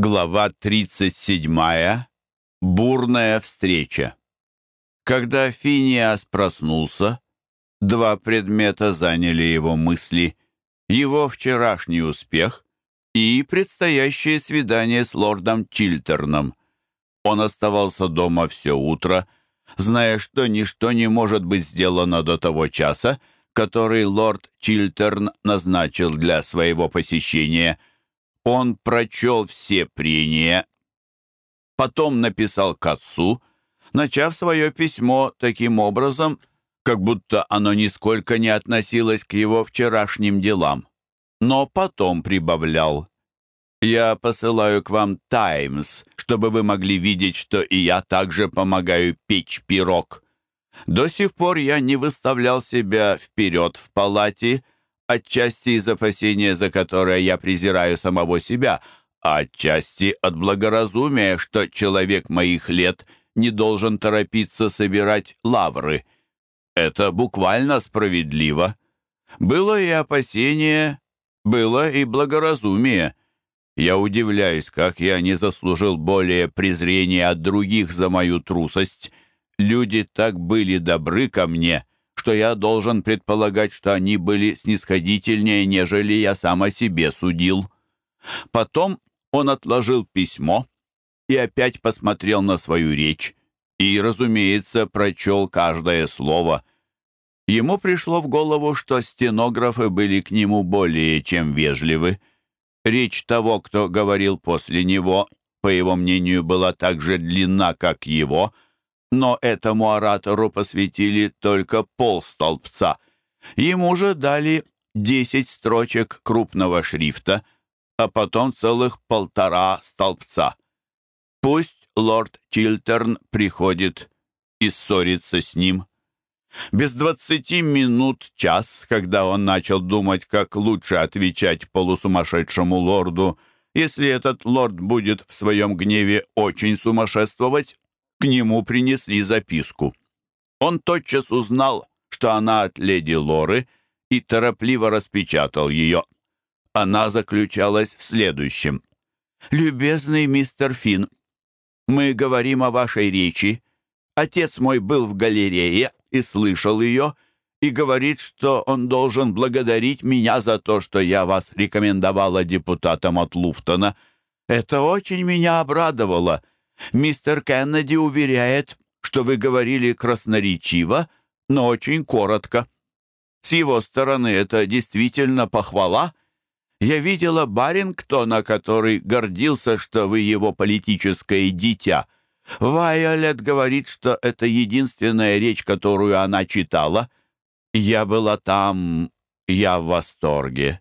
Глава 37. Бурная встреча. Когда Финиас проснулся, два предмета заняли его мысли. Его вчерашний успех и предстоящее свидание с лордом Чилтерном. Он оставался дома все утро, зная, что ничто не может быть сделано до того часа, который лорд Чилтерн назначил для своего посещения – он прочел все прения, потом написал к отцу, начав свое письмо таким образом, как будто оно нисколько не относилось к его вчерашним делам. Но потом прибавлял. «Я посылаю к вам «Таймс», чтобы вы могли видеть, что и я также помогаю печь пирог. До сих пор я не выставлял себя вперед в палате, отчасти из опасения, за которое я презираю самого себя, а отчасти от благоразумия, что человек моих лет не должен торопиться собирать лавры. Это буквально справедливо. Было и опасение, было и благоразумие. Я удивляюсь, как я не заслужил более презрения от других за мою трусость. Люди так были добры ко мне, что я должен предполагать, что они были снисходительнее, нежели я сам о себе судил. Потом он отложил письмо и опять посмотрел на свою речь и, разумеется, прочел каждое слово. Ему пришло в голову, что стенографы были к нему более чем вежливы. Речь того, кто говорил после него, по его мнению, была так же длинна, как его — но этому оратору посвятили только полстолбца. Ему же дали десять строчек крупного шрифта, а потом целых полтора столбца. Пусть лорд Чилтерн приходит и ссорится с ним. Без двадцати минут час, когда он начал думать, как лучше отвечать полусумасшедшему лорду, если этот лорд будет в своем гневе очень сумасшествовать, к нему принесли записку. Он тотчас узнал, что она от леди Лоры, и торопливо распечатал ее. Она заключалась в следующем. «Любезный мистер Финн, мы говорим о вашей речи. Отец мой был в галерее и слышал ее, и говорит, что он должен благодарить меня за то, что я вас рекомендовала депутатам от Луфтона. Это очень меня обрадовало, Мистер Кеннеди уверяет, что вы говорили красноречиво, но очень коротко. С его стороны это действительно похвала. Я видела Барингтона, который гордился, что вы его политическое дитя. Вайолет говорит, что это единственная речь, которую она читала. Я была там, я в восторге.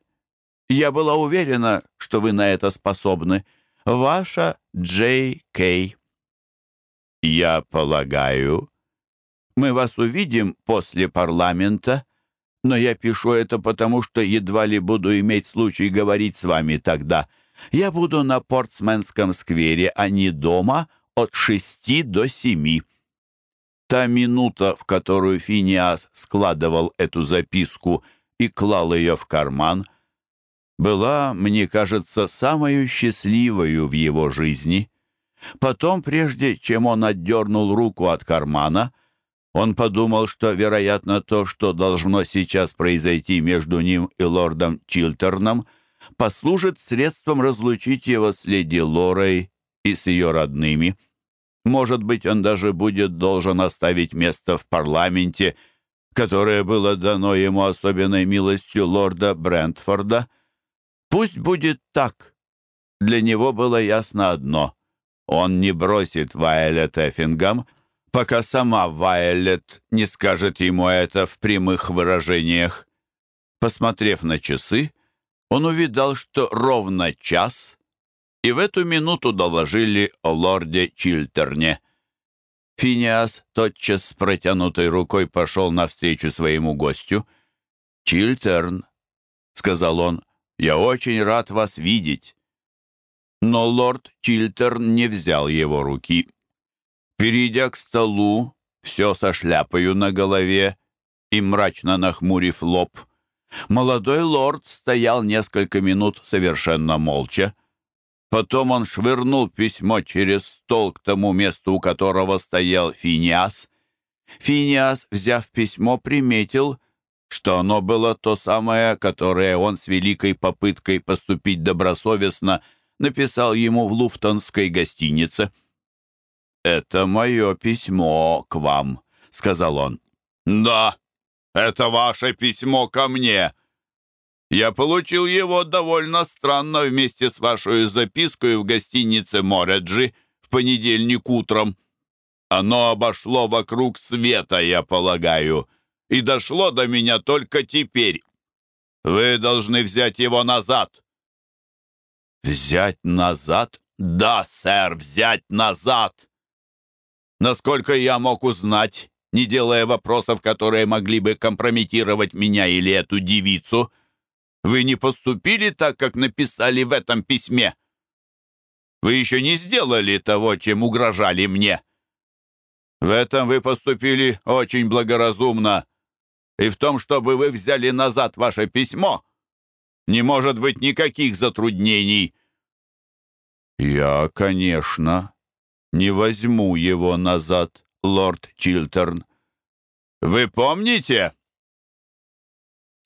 Я была уверена, что вы на это способны. Ваша Джей Кей. Я полагаю, мы вас увидим после парламента, но я пишу это потому, что едва ли буду иметь случай говорить с вами тогда. Я буду на Портсменском сквере, а не дома, от шести до семи. Та минута, в которую Финиас складывал эту записку и клал ее в карман — была, мне кажется, самую счастливою в его жизни. Потом, прежде чем он отдернул руку от кармана, он подумал, что, вероятно, то, что должно сейчас произойти между ним и лордом Чилтерном, послужит средством разлучить его с леди Лорой и с ее родными. Может быть, он даже будет должен оставить место в парламенте, которое было дано ему особенной милостью лорда Брентфорда — Пусть будет так. Для него было ясно одно. Он не бросит Вайолет Эффингам, пока сама Вайолет не скажет ему это в прямых выражениях. Посмотрев на часы, он увидал, что ровно час, и в эту минуту доложили о лорде Чилтерне. Финиас тотчас с протянутой рукой пошел навстречу своему гостю. «Чилтерн», — сказал он, я очень рад вас видеть». Но лорд Чилтерн не взял его руки. Перейдя к столу, все со шляпою на голове и мрачно нахмурив лоб, молодой лорд стоял несколько минут совершенно молча. Потом он швырнул письмо через стол к тому месту, у которого стоял Финиас. Финиас, взяв письмо, приметил, что оно было то самое, которое он с великой попыткой поступить добросовестно написал ему в луфтонской гостинице. «Это мое письмо к вам», — сказал он. «Да, это ваше письмо ко мне», я получил его довольно странно вместе с вашей запиской в гостинице Мореджи в понедельник утром. Оно обошло вокруг света, я полагаю, и дошло до меня только теперь. Вы должны взять его назад». «Взять назад?» «Да, сэр, взять назад!» Насколько я мог узнать, не делая вопросов, которые могли бы компрометировать меня или эту девицу, — вы не поступили так, как написали в этом письме. Вы еще не сделали того, чем угрожали мне. В этом вы поступили очень благоразумно. И в том, чтобы вы взяли назад ваше письмо, не может быть никаких затруднений. Я, конечно, не возьму его назад, лорд Чилтерн. Вы помните?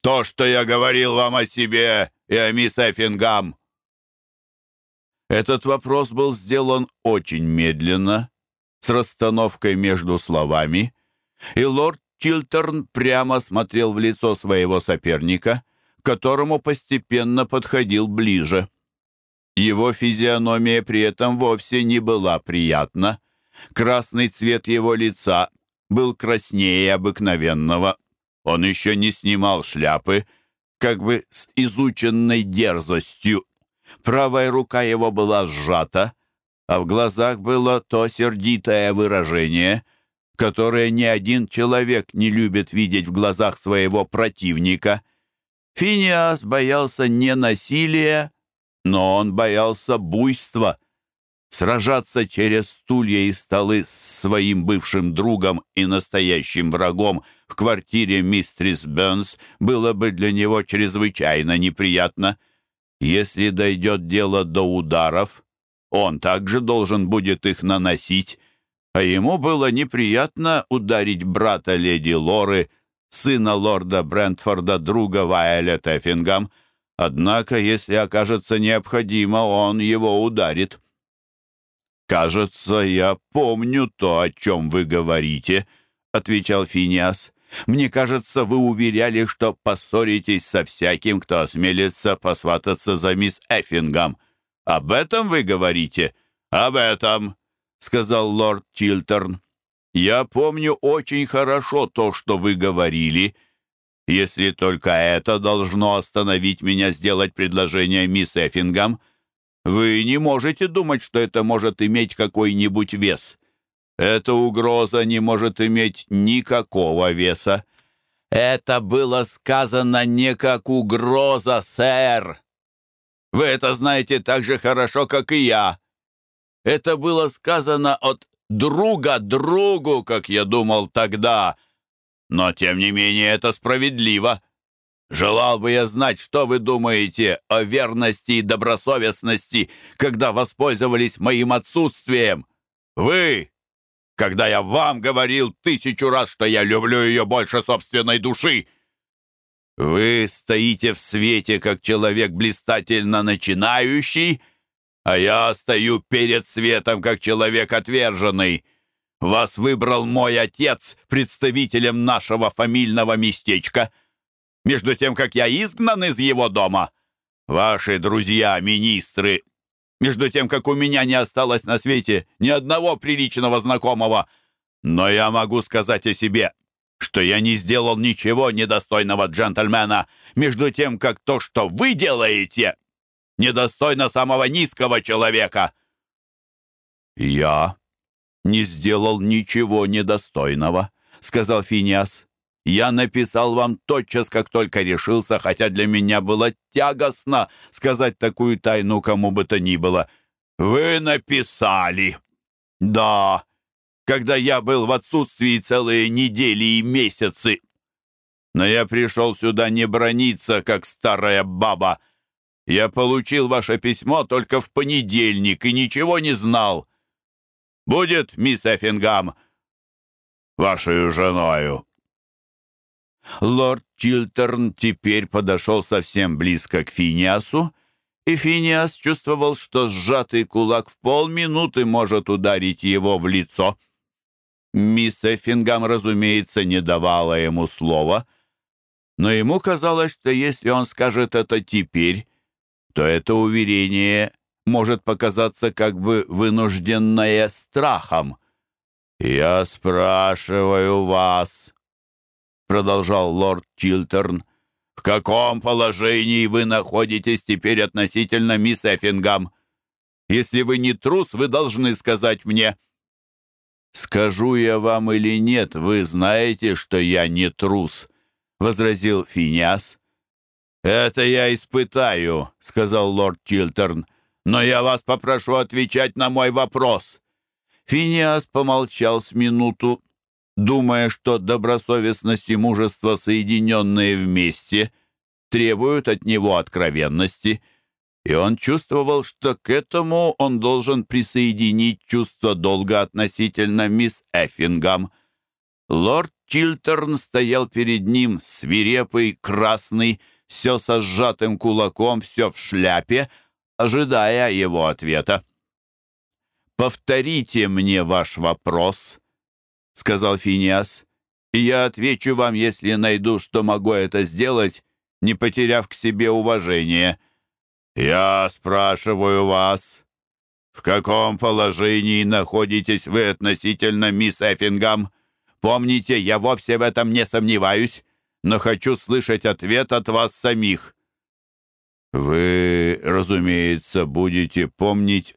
То, что я говорил вам о себе и о мисс Эффингам». Этот вопрос был сделан очень медленно, с расстановкой между словами, и лорд Чилтерн прямо смотрел в лицо своего соперника, к которому постепенно подходил ближе. Его физиономия при этом вовсе не была приятна. Красный цвет его лица был краснее обыкновенного. Он еще не снимал шляпы, как бы с изученной дерзостью. Правая рука его была сжата, а в глазах было то сердитое выражение, которое ни один человек не любит видеть в глазах своего противника. Финиас боялся не насилия, но он боялся буйства — Сражаться через стулья и столы с своим бывшим другом и настоящим врагом в квартире мистрис Бёрнс было бы для него чрезвычайно неприятно. Если дойдет дело до ударов, он также должен будет их наносить, а ему было неприятно ударить брата леди Лоры, сына лорда Брентфорда, друга Вайолет Эффингам. Однако, если окажется необходимо, он его ударит. «Кажется, я помню то, о чем вы говорите», — отвечал Финиас. «Мне кажется, вы уверяли, что поссоритесь со всяким, кто осмелится посвататься за мисс Эффингам. Об этом вы говорите?» «Об этом», — сказал лорд Чилтерн. «Я помню очень хорошо то, что вы говорили, если только это должно остановить меня сделать предложение мисс Эффингам». Вы не можете думать, что это может иметь какой-нибудь вес. Эта угроза не может иметь никакого веса. Это было сказано не как угроза, сэр. Вы это знаете так же хорошо, как и я. Это было сказано от друга другу, как я думал тогда. Но, тем не менее, это справедливо. Желал бы я знать, что вы думаете о верности и добросовестности, когда воспользовались моим отсутствием. Вы, когда я вам говорил тысячу раз, что я люблю ее больше собственной души. Вы стоите в свете, как человек блистательно начинающий, а я стою перед светом, как человек отверженный. Вас выбрал мой отец представителем нашего фамильного местечка — между тем, как я изгнан из его дома. Ваши друзья, министры, между тем, как у меня не осталось на свете ни одного приличного знакомого. Но я могу сказать о себе, что я не сделал ничего недостойного джентльмена, между тем, как то, что вы делаете, недостойно самого низкого человека. Я не сделал ничего недостойного, сказал Финиас. Я написал вам тотчас, как только решился, хотя для меня было тягостно сказать такую тайну кому бы то ни было. Вы написали. Да, когда я был в отсутствии целые недели и месяцы. Но я пришел сюда не брониться, как старая баба, Я получил ваше письмо только в понедельник и ничего не знал. Будет, мисс Эффингам, вашей женою?» Лорд Чилтерн теперь подошел совсем близко к Финиасу, и Финиас чувствовал, что сжатый кулак в полминуты может ударить его в лицо. Мисс Эффингам, разумеется, не давала ему слова, но ему казалось, что если он скажет это теперь, то это уверение может показаться как бы вынужденное страхом. «Я спрашиваю вас», — продолжал лорд Чилтерн, «в каком положении вы находитесь теперь относительно мисс Эффингам? Если вы не трус, вы должны сказать мне». «Скажу я вам или нет, вы знаете, что я не трус», — возразил Финиас. «Это я испытаю», — сказал лорд Чилтерн. «Но я вас попрошу отвечать на мой вопрос». Финиас помолчал с минуту, думая, что добросовестность и мужество, соединенные вместе, требуют от него откровенности, и он чувствовал, что к этому он должен присоединить чувство долга относительно мисс Эффингам. Лорд Чилтерн стоял перед ним, свирепый, красный, все со сжатым кулаком, все в шляпе, ожидая его ответа. «Повторите мне ваш вопрос», — сказал Финиас, «и я отвечу вам, если найду, что могу это сделать, не потеряв к себе уважения. Я спрашиваю вас, в каком положении находитесь вы относительно мисс Эффингам? Помните, я вовсе в этом не сомневаюсь но хочу слышать ответ от вас самих». «Вы, разумеется, будете помнить,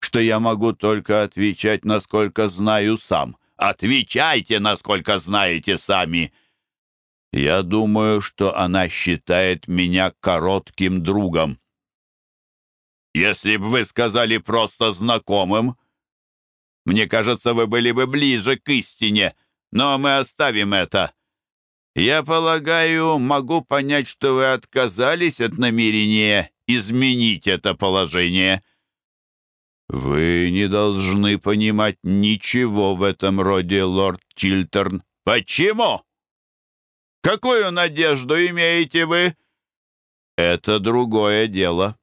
что я могу только отвечать, насколько знаю сам. Отвечайте, насколько знаете сами!» «Я думаю, что она считает меня коротким другом». «Если бы вы сказали просто знакомым, мне кажется, вы были бы ближе к истине, но мы оставим это. Я полагаю, могу понять, что вы отказались от намерения изменить это положение. Вы не должны понимать ничего в этом роде, лорд Чилтерн. Почему? Какую надежду имеете вы? Это другое дело.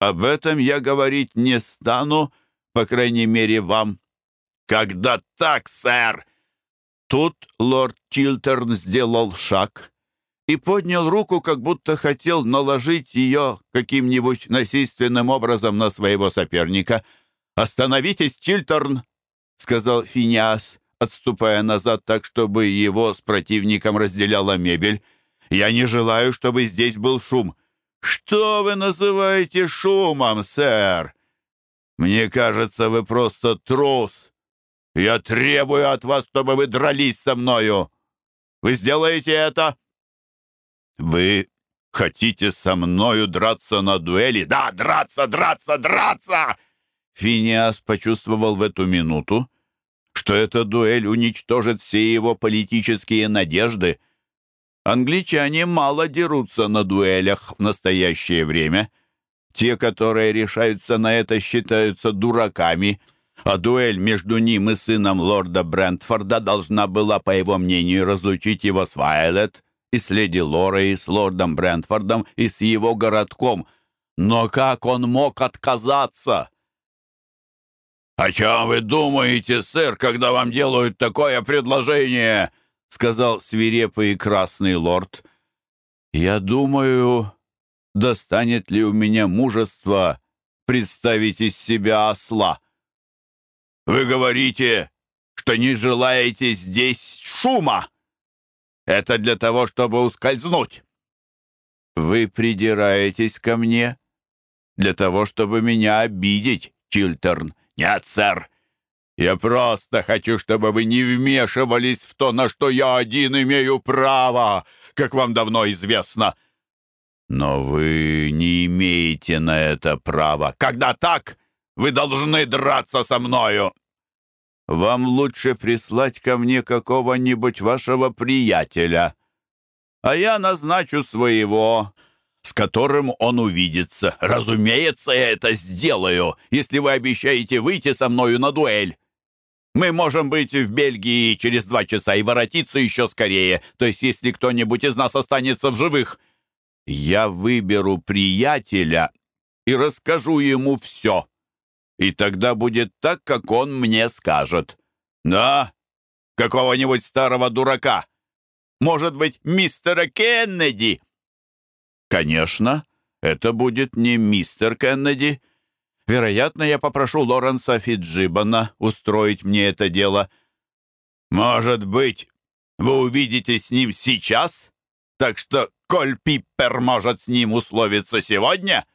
Об этом я говорить не стану, по крайней мере, вам. Когда так, сэр, Тут лорд Чилтерн сделал шаг и поднял руку, как будто хотел наложить ее каким-нибудь насильственным образом на своего соперника. «Остановитесь, Чилтерн!» — сказал Финиас, отступая назад так, чтобы его с противником разделяла мебель. «Я не желаю, чтобы здесь был шум». «Что вы называете шумом, сэр?» «Мне кажется, вы просто трус. Я требую от вас, чтобы вы дрались со мною. Вы сделаете это? Вы хотите со мною драться на дуэли? Да, драться, драться, драться! Финиас почувствовал в эту минуту, что эта дуэль уничтожит все его политические надежды. Англичане мало дерутся на дуэлях в настоящее время. Те, которые решаются на это, считаются дураками — а дуэль между ним и сыном лорда Брентфорда должна была, по его мнению, разлучить его с Вайлет и с леди Лорой, с лордом Брентфордом и с его городком. Но как он мог отказаться? «О чем вы думаете, сэр, когда вам делают такое предложение?» — сказал свирепый и красный лорд. «Я думаю, достанет ли у меня мужество представить из себя осла?» Вы говорите, что не желаете здесь шума. Это для того, чтобы ускользнуть. Вы придираетесь ко мне для того, чтобы меня обидеть, Чилтерн. Нет, сэр. Я просто хочу, чтобы вы не вмешивались в то, на что я один имею право, как вам давно известно. Но вы не имеете на это права. Когда так, вы должны драться со мною. Вам лучше прислать ко мне какого-нибудь вашего приятеля, а я назначу своего. с которым он увидится. Разумеется, я это сделаю, если вы обещаете выйти со мною на дуэль. Мы можем быть в Бельгии через два часа и воротиться еще скорее, то есть если кто-нибудь из нас останется в живых. Я выберу приятеля и расскажу ему все. И тогда будет так, как он мне скажет. Да, какого-нибудь старого дурака. Может быть, мистера Кеннеди, Конечно, это будет не мистер Кеннеди. Вероятно, я попрошу Лоренса Фиджибана устроить мне это дело. Может быть, вы увидитесь с ним сейчас? Так что Коль Пиппер может с ним условиться сегодня?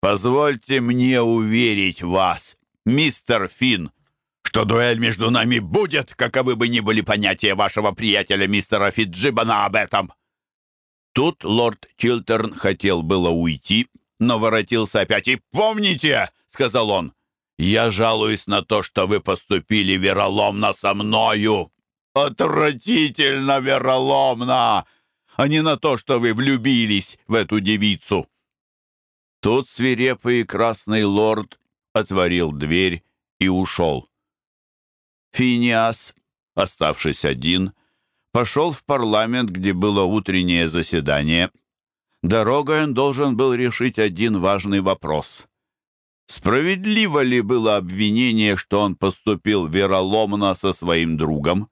Позвольте мне уверить вас, мистер Финн, что дуэль между нами будет, каковы бы ни были понятия вашего приятеля мистера Фиджибана об этом. Тут лорд Чилтерн хотел было уйти, но воротился опять. «И помните, — сказал он, — я жалуюсь на то, что вы поступили вероломно со мною. Отвратительно вероломно, а не на то, что вы влюбились в эту девицу». Тут свирепый красный лорд отворил дверь и ушел. Финиас, оставшись один, пошел в парламент, где было утреннее заседание. Дорогой он должен был решить один важный вопрос. Справедливо ли было обвинение, что он поступил вероломно со своим другом?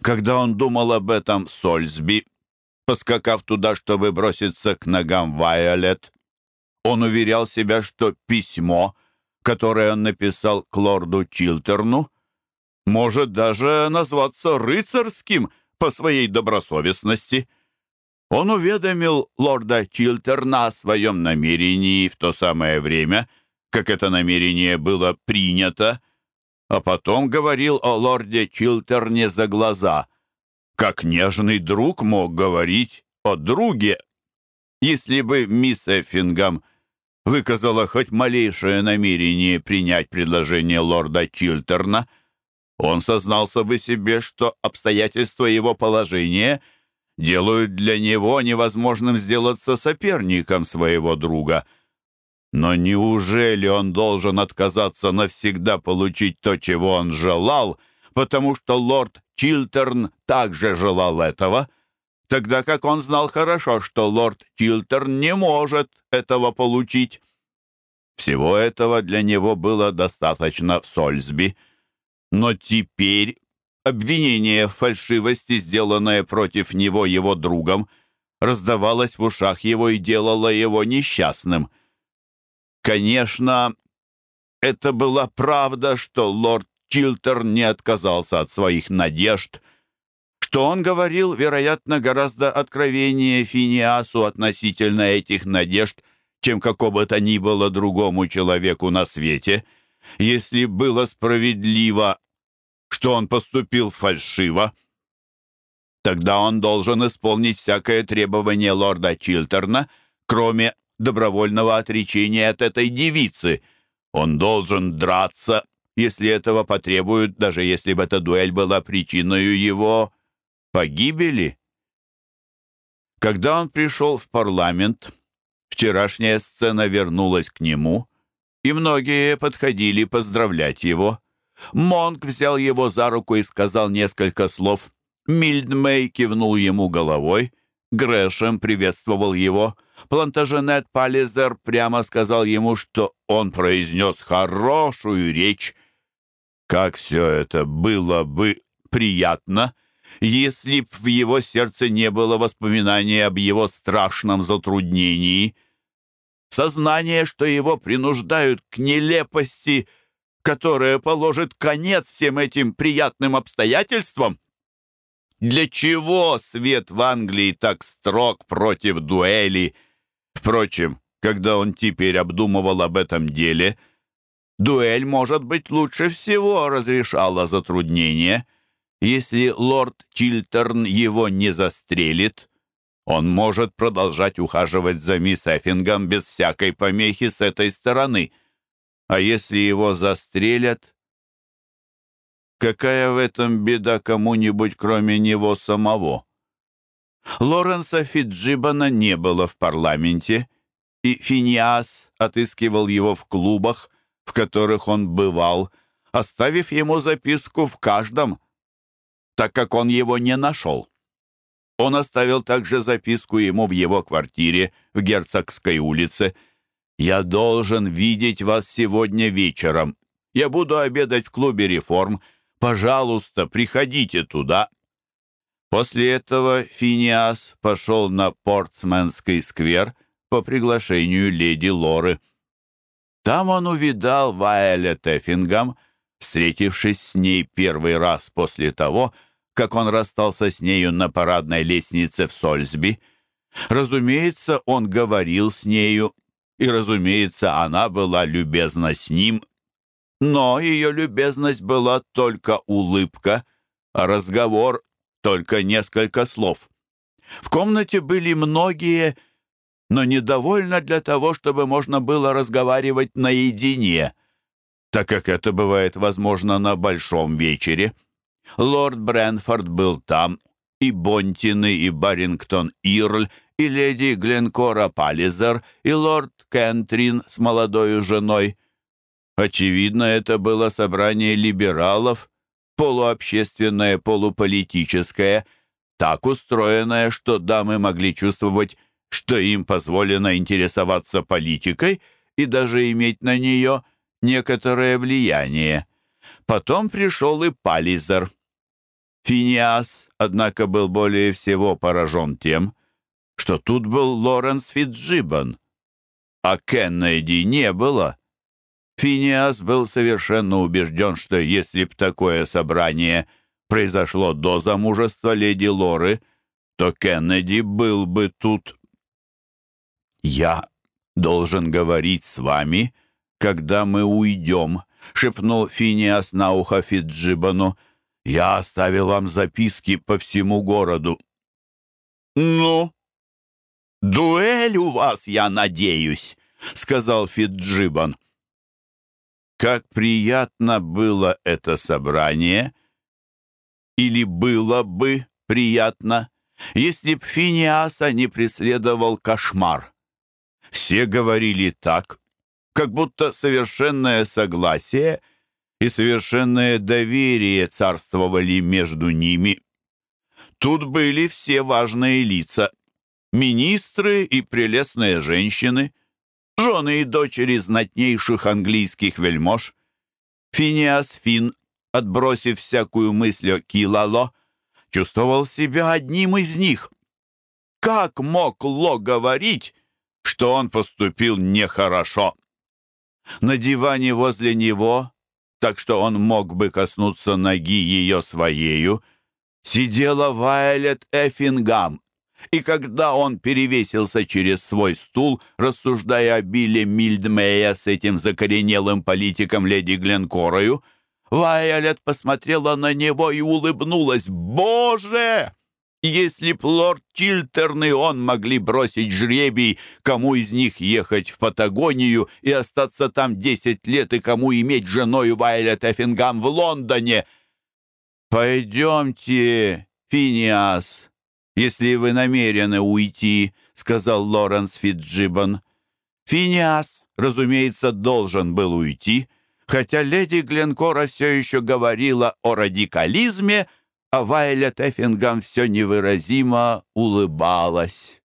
Когда он думал об этом в Сольсби, поскакав туда, чтобы броситься к ногам Вайолет, он уверял себя, что письмо, которое он написал к лорду Чилтерну, может даже назваться рыцарским — по своей добросовестности. Он уведомил лорда Чилтерна о своем намерении в то самое время, как это намерение было принято, а потом говорил о лорде Чилтерне за глаза, как нежный друг мог говорить о друге. Если бы мисс Эффингам выказала хоть малейшее намерение принять предложение лорда Чилтерна — он сознался бы себе, что обстоятельства его положения делают для него невозможным сделаться соперником своего друга. Но неужели он должен отказаться навсегда получить то, чего он желал, потому что лорд Чилтерн также желал этого, тогда как он знал хорошо, что лорд Чилтерн не может этого получить? Всего этого для него было достаточно в Сольсби — но теперь обвинение в фальшивости, сделанное против него его другом, раздавалось в ушах его и делало его несчастным. Конечно, это была правда, что лорд Чилтер не отказался от своих надежд, что он говорил, вероятно, гораздо откровеннее Финиасу относительно этих надежд, чем какому то ни было другому человеку на свете, если было справедливо что он поступил фальшиво, тогда он должен исполнить всякое требование лорда Чилтерна, кроме добровольного отречения от этой девицы. Он должен драться, если этого потребуют, даже если бы эта дуэль была причиной его погибели. Когда он пришел в парламент, вчерашняя сцена вернулась к нему, и многие подходили поздравлять его. Монк взял его за руку и сказал несколько слов. Мильдмей кивнул ему головой. Грэшем приветствовал его. Плантаженет Пализер прямо сказал ему, что он произнес хорошую речь. Как все это было бы приятно, если б в его сердце не было воспоминания об его страшном затруднении. Сознание, что его принуждают к нелепости — которое положит конец всем этим приятным обстоятельствам? Для чего свет в Англии так строг против дуэли? Впрочем, когда он теперь обдумывал об этом деле, дуэль, может быть, лучше всего разрешала затруднение. Если лорд Чилтерн его не застрелит, он может продолжать ухаживать за мисс Эффингом без всякой помехи с этой стороны — а если его застрелят? Какая в этом беда кому-нибудь, кроме него самого? Лоренса Фиджибана не было в парламенте, и Финиас отыскивал его в клубах, в которых он бывал, оставив ему записку в каждом, так как он его не нашел. Он оставил также записку ему в его квартире в Герцогской улице. «Я должен видеть вас сегодня вечером. Я буду обедать в клубе «Реформ». Пожалуйста, приходите туда». После этого Финиас пошел на Портсменский сквер по приглашению леди Лоры. Там он увидал Вайолет Эффингам, встретившись с ней первый раз после того, как он расстался с нею на парадной лестнице в Сольсби. Разумеется, он говорил с нею, и, разумеется, она была любезна с ним, но ее любезность была только улыбка, а разговор — только несколько слов. В комнате были многие, но недовольно для того, чтобы можно было разговаривать наедине, так как это бывает возможно на большом вечере. Лорд Брэнфорд был там, и Бонтины, и Барингтон Ирль, и леди Гленкора Паллизер, и лорд Кентрин с молодой женой. Очевидно, это было собрание либералов, полуобщественное, полуполитическое, так устроенное, что дамы могли чувствовать, что им позволено интересоваться политикой и даже иметь на нее некоторое влияние. Потом пришел и Паллизер. Финиас, однако, был более всего поражен тем, что тут был Лоренс Фитджибан, а Кеннеди не было. Финиас был совершенно убежден, что если б такое собрание произошло до замужества леди Лоры, то Кеннеди был бы тут. «Я должен говорить с вами, когда мы уйдем», — шепнул Финиас на ухо Фиджибану. «Я оставил вам записки по всему городу». «Ну, дуэль у вас, я надеюсь», — сказал Фиджибан. Как приятно было это собрание, или было бы приятно, если б Финиаса не преследовал кошмар. Все говорили так, как будто совершенное согласие и совершенное доверие царствовали между ними. Тут были все важные лица, министры и прелестные женщины, жены и дочери знатнейших английских вельмож. Финиас Фин, отбросив всякую мысль о Килало, чувствовал себя одним из них. Как мог Ло говорить, что он поступил нехорошо? На диване возле него, так что он мог бы коснуться ноги ее своею, сидела Вайлет Эффингам, и когда он перевесился через свой стул, рассуждая о Билле Мильдмея с этим закоренелым политиком леди Гленкорою, Вайолет посмотрела на него и улыбнулась. «Боже!» Если б лорд Чилтерн и он могли бросить жребий, кому из них ехать в Патагонию и остаться там десять лет, и кому иметь женой Вайлет Эффингам в Лондоне. «Пойдемте, Финиас», если вы намерены уйти», — сказал Лоренс Фитджибан. Финиас, разумеется, должен был уйти, хотя леди Гленкора все еще говорила о радикализме, а Вайлет Эффингам все невыразимо улыбалась.